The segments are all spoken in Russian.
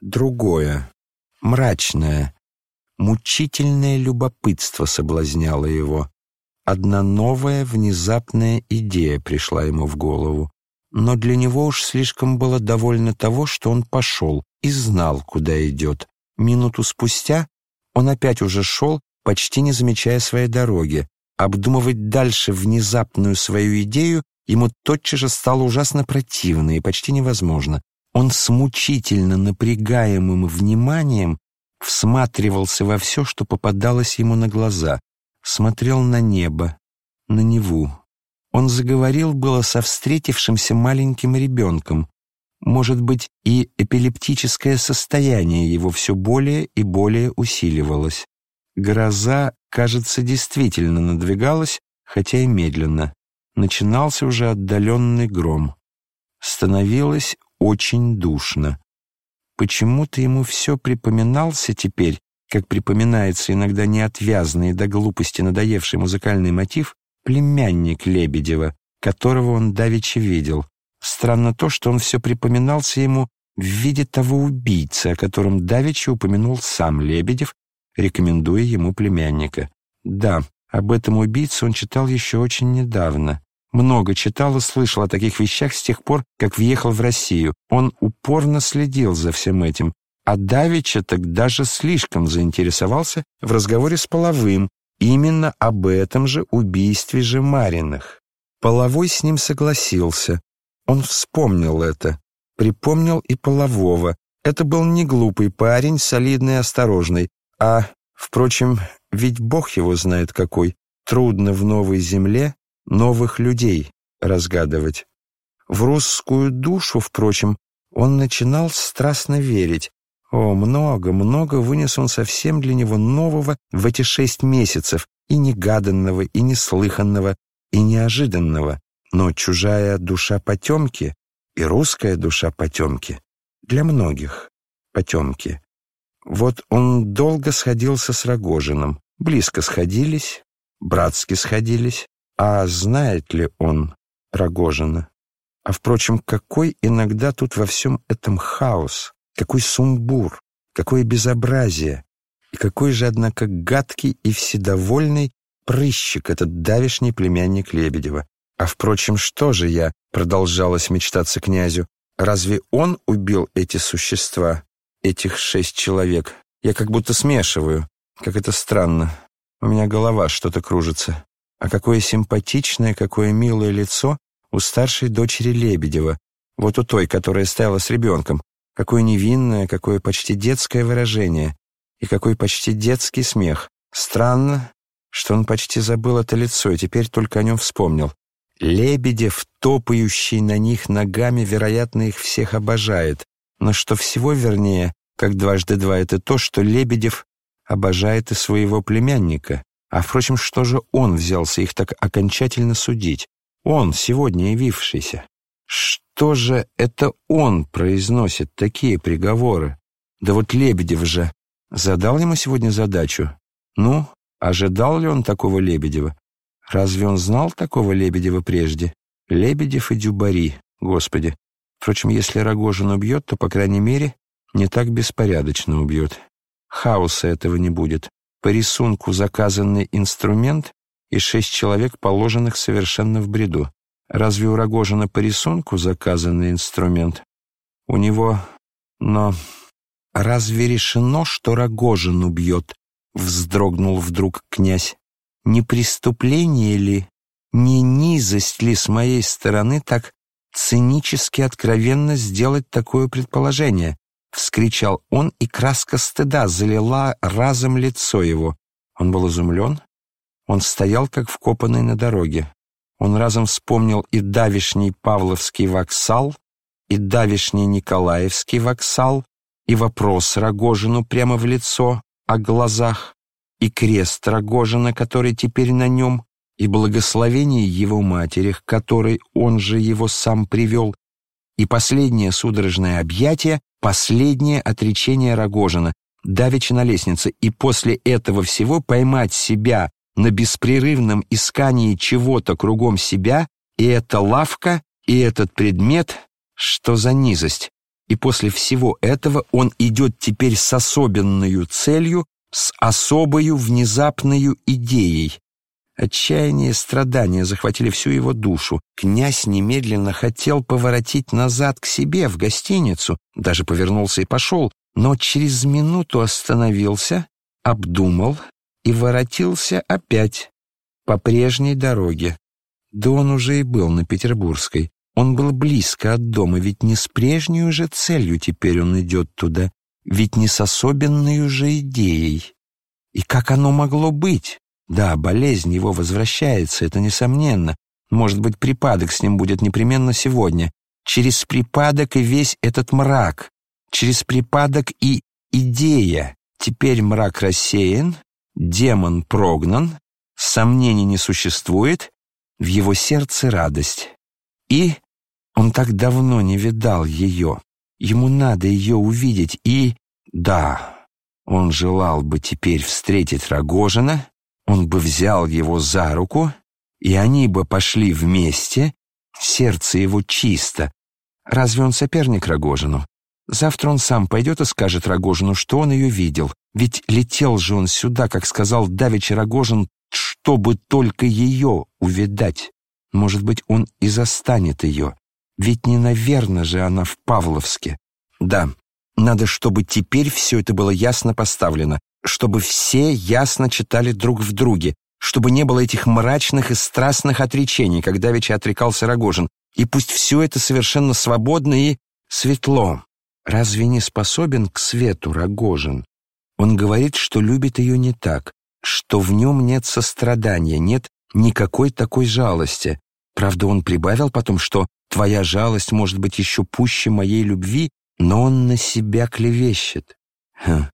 другое, мрачное, мучительное любопытство соблазняло его. Одна новая, внезапная идея пришла ему в голову. Но для него уж слишком было довольно того, что он пошел и знал, куда идет. Минуту спустя он опять уже шел, почти не замечая своей дороги. Обдумывать дальше внезапную свою идею ему тотчас же стало ужасно противно и почти невозможно. Он с мучительно напрягаемым вниманием всматривался во все, что попадалось ему на глаза, смотрел на небо, на Неву. Он заговорил было со встретившимся маленьким ребенком. Может быть, и эпилептическое состояние его все более и более усиливалось. Гроза, кажется, действительно надвигалась, хотя и медленно. Начинался уже отдаленный гром. Становилось очень душно. Почему-то ему все припоминался теперь, как припоминается иногда неотвязный до глупости надоевший музыкальный мотив, племянник Лебедева, которого он давеча видел. Странно то, что он все припоминался ему в виде того убийцы, о котором давеча упомянул сам Лебедев, рекомендуя ему племянника. Да, об этом убийце он читал еще очень недавно. Много читал и слышал о таких вещах с тех пор, как въехал в Россию. Он упорно следил за всем этим. А Давича так даже слишком заинтересовался в разговоре с Половым, именно об этом же убийстве же Мариных. Половой с ним согласился. Он вспомнил это. Припомнил и Полового. Это был не глупый парень, солидный и осторожный, а, впрочем, ведь Бог его знает какой. Трудно в новой земле новых людей разгадывать. В русскую душу, впрочем, он начинал страстно верить. О, много, много вынес он совсем для него нового в эти шесть месяцев, и негаданного, и неслыханного, и неожиданного. Но чужая душа потемки и русская душа потемки для многих потемки. Вот он долго сходился с Рогожиным, близко сходились, братски сходились, а знает ли он Рогожина? А, впрочем, какой иногда тут во всем этом хаос, какой сумбур, какое безобразие, и какой же, однако, гадкий и вседовольный прыщик этот давишний племянник Лебедева. А, впрочем, что же я, продолжалось мечтаться князю, разве он убил эти существа, этих шесть человек? Я как будто смешиваю, как это странно. У меня голова что-то кружится. А какое симпатичное, какое милое лицо у старшей дочери Лебедева, вот у той, которая стояла с ребенком. Какое невинное, какое почти детское выражение. И какой почти детский смех. Странно, что он почти забыл это лицо и теперь только о нем вспомнил. Лебедев, топающий на них ногами, вероятно, их всех обожает. Но что всего вернее, как дважды два, это то, что Лебедев обожает и своего племянника. А, впрочем, что же он взялся их так окончательно судить? Он, сегодня явившийся. Что же это он произносит такие приговоры? Да вот Лебедев же задал ему сегодня задачу. Ну, ожидал ли он такого Лебедева? Разве он знал такого Лебедева прежде? Лебедев и Дюбари, господи. Впрочем, если Рогожин убьет, то, по крайней мере, не так беспорядочно убьет. Хаоса этого не будет по рисунку заказанный инструмент и шесть человек, положенных совершенно в бреду. Разве у Рогожина по рисунку заказанный инструмент? У него... Но разве решено, что Рогожин убьет? Вздрогнул вдруг князь. Не преступление ли, не низость ли с моей стороны так цинически откровенно сделать такое предположение? — вскричал он, и краска стыда залила разом лицо его. Он был изумлен. Он стоял, как вкопанный на дороге. Он разом вспомнил и давишний Павловский воксал, и давишний Николаевский воксал, и вопрос Рогожину прямо в лицо о глазах, и крест Рогожина, который теперь на нем, и благословение его матери, к которой он же его сам привел, и последнее судорожное объятие, последнее отречение Рогожина, давеча на лестнице, и после этого всего поймать себя на беспрерывном искании чего-то кругом себя, и эта лавка, и этот предмет, что за низость. И после всего этого он идет теперь с особенной целью, с особою внезапной идеей. Отчаяние и страдания захватили всю его душу. Князь немедленно хотел поворотить назад к себе, в гостиницу, даже повернулся и пошел, но через минуту остановился, обдумал и воротился опять по прежней дороге. Да он уже и был на Петербургской. Он был близко от дома, ведь не с прежней уже целью теперь он идет туда, ведь не с особенной уже идеей. И как оно могло быть? Да, болезнь его возвращается, это несомненно. Может быть, припадок с ним будет непременно сегодня. Через припадок и весь этот мрак. Через припадок и идея. Теперь мрак рассеян, демон прогнан, сомнений не существует, в его сердце радость. И он так давно не видал ее. Ему надо ее увидеть, и... Да, он желал бы теперь встретить Рогожина, он бы взял его за руку, и они бы пошли вместе, сердце его чисто. Разве он соперник Рогожину? Завтра он сам пойдет и скажет Рогожину, что он ее видел. Ведь летел же он сюда, как сказал Давича Рогожин, чтобы только ее увидать. Может быть, он и застанет ее. Ведь не наверно же она в Павловске. Да, надо, чтобы теперь все это было ясно поставлено, чтобы все ясно читали друг в друге, чтобы не было этих мрачных и страстных отречений, как давеча отрекался Рогожин, и пусть все это совершенно свободно и светло. Разве не способен к свету Рогожин? Он говорит, что любит ее не так, что в нем нет сострадания, нет никакой такой жалости. Правда, он прибавил потом, что твоя жалость может быть еще пуще моей любви, но он на себя клевещет. Хм,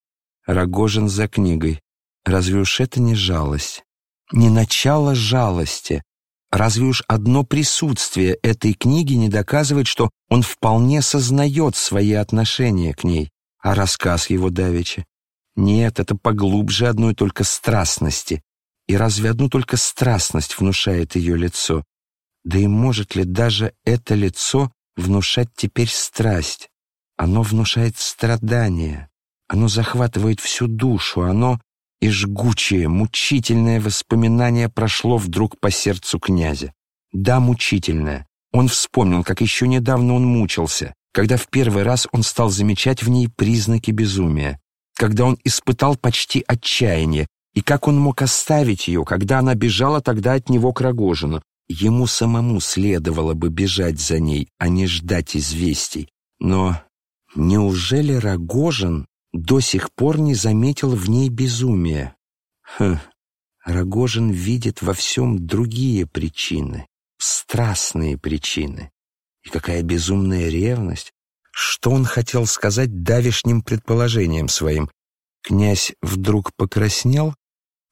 Рогожин за книгой. Разве уж это не жалость? Не начало жалости. Разве уж одно присутствие этой книги не доказывает, что он вполне сознает свои отношения к ней? А рассказ его давеча? Нет, это поглубже одной только страстности. И разве одну только страстность внушает ее лицо? Да и может ли даже это лицо внушать теперь страсть? Оно внушает страдание. Оно захватывает всю душу, оно и жгучее, мучительное воспоминание прошло вдруг по сердцу князя. Да, мучительное. Он вспомнил, как еще недавно он мучился, когда в первый раз он стал замечать в ней признаки безумия, когда он испытал почти отчаяние, и как он мог оставить ее, когда она бежала тогда от него к Рогожину. Ему самому следовало бы бежать за ней, а не ждать известий. Но неужели Рогожин до сих пор не заметил в ней безумия. Хм, Рогожин видит во всем другие причины, страстные причины. И какая безумная ревность! Что он хотел сказать давишним предположением своим? Князь вдруг покраснел,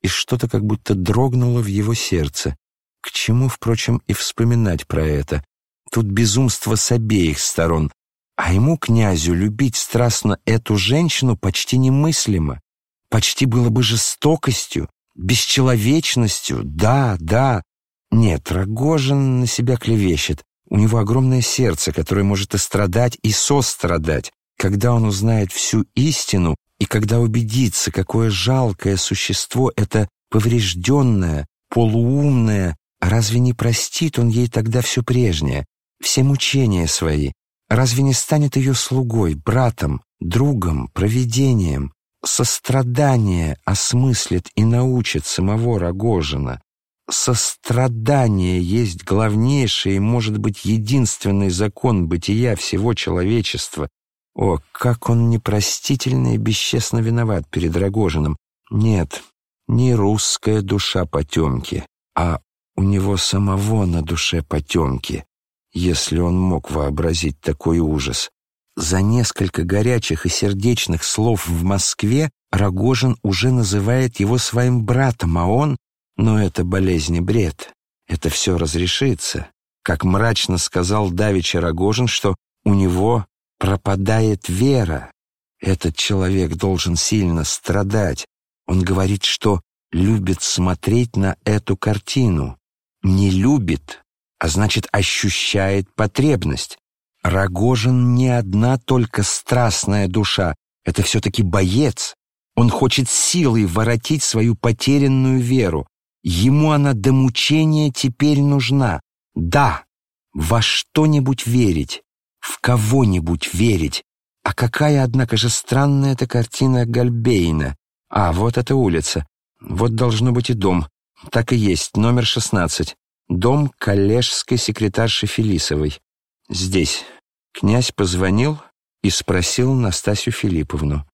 и что-то как будто дрогнуло в его сердце. К чему, впрочем, и вспоминать про это? Тут безумство с обеих сторон, а ему, князю, любить страстно эту женщину почти немыслимо. Почти было бы жестокостью, бесчеловечностью. Да, да. Нет, Рогожин на себя клевещет. У него огромное сердце, которое может и страдать, и сострадать. Когда он узнает всю истину, и когда убедится, какое жалкое существо это поврежденное, полуумное, разве не простит он ей тогда все прежнее, все мучения свои, Разве не станет ее слугой, братом, другом, провидением? Сострадание осмыслит и научит самого Рогожина. Сострадание есть главнейший и, может быть, единственный закон бытия всего человечества. О, как он непростительно и бесчестно виноват перед Рогожиным. Нет, не русская душа потемки, а у него самого на душе потемки если он мог вообразить такой ужас. За несколько горячих и сердечных слов в Москве Рогожин уже называет его своим братом, а он... Но это болезнь и бред. Это все разрешится. Как мрачно сказал Давича Рогожин, что у него пропадает вера. Этот человек должен сильно страдать. Он говорит, что любит смотреть на эту картину. Не любит, а значит ощущает потребность. Рогожин не одна только страстная душа, это все-таки боец. Он хочет силой воротить свою потерянную веру. Ему она до мучения теперь нужна. Да, во что-нибудь верить, в кого-нибудь верить. А какая, однако же, странная эта картина Гальбейна. А, вот эта улица. Вот должно быть и дом. Так и есть, номер 16. Дом коллежской секретарши Фелисовой. Здесь. Князь позвонил и спросил Настасью Филипповну.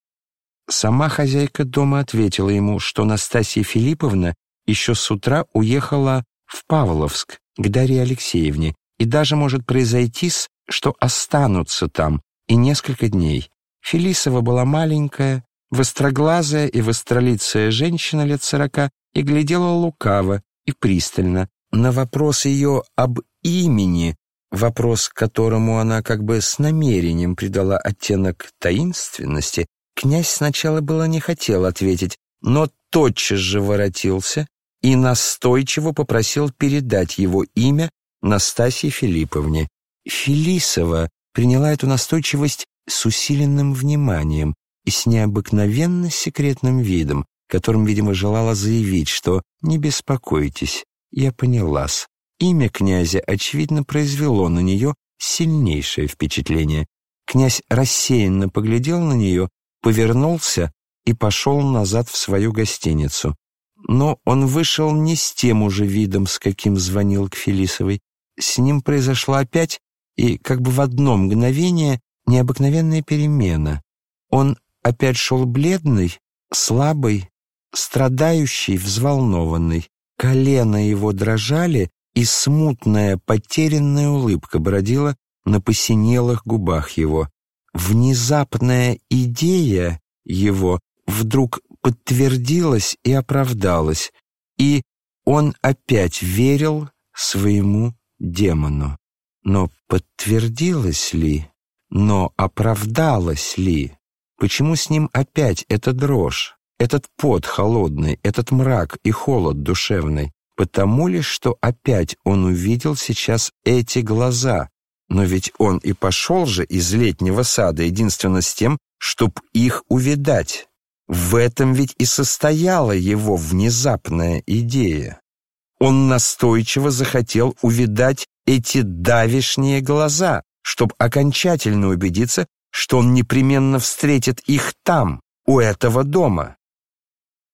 Сама хозяйка дома ответила ему, что Настасья Филипповна еще с утра уехала в Павловск к Дарье Алексеевне, и даже может произойти, что останутся там и несколько дней. Фелисова была маленькая, востроглазая и востролицая женщина лет сорока и глядела лукаво и пристально. На вопрос ее об имени, вопрос, которому она как бы с намерением придала оттенок таинственности, князь сначала было не хотел ответить, но тотчас же воротился и настойчиво попросил передать его имя Настасье Филипповне. Фелисова приняла эту настойчивость с усиленным вниманием и с необыкновенно секретным видом, которым, видимо, желала заявить, что «не беспокойтесь, я понялась». Имя князя, очевидно, произвело на нее сильнейшее впечатление. Князь рассеянно поглядел на нее, повернулся и пошел назад в свою гостиницу. Но он вышел не с тем уже видом, с каким звонил к Фелисовой с ним произошла опять и как бы в одно мгновение необыкновенная перемена. Он опять шел бледный, слабый, страдающий, взволнованный. Колено его дрожали, и смутная, потерянная улыбка бродила на посинелых губах его. Внезапная идея его вдруг подтвердилась и оправдалась, и он опять верил своему демону. Но подтвердилось ли, но оправдалось ли? Почему с ним опять эта дрожь, этот пот холодный, этот мрак и холод душевный? Потому ли, что опять он увидел сейчас эти глаза? Но ведь он и пошел же из летнего сада единственно с тем, чтоб их увидать. В этом ведь и состояла его внезапная идея. Он настойчиво захотел увидать эти давишние глаза, чтобы окончательно убедиться, что он непременно встретит их там, у этого дома.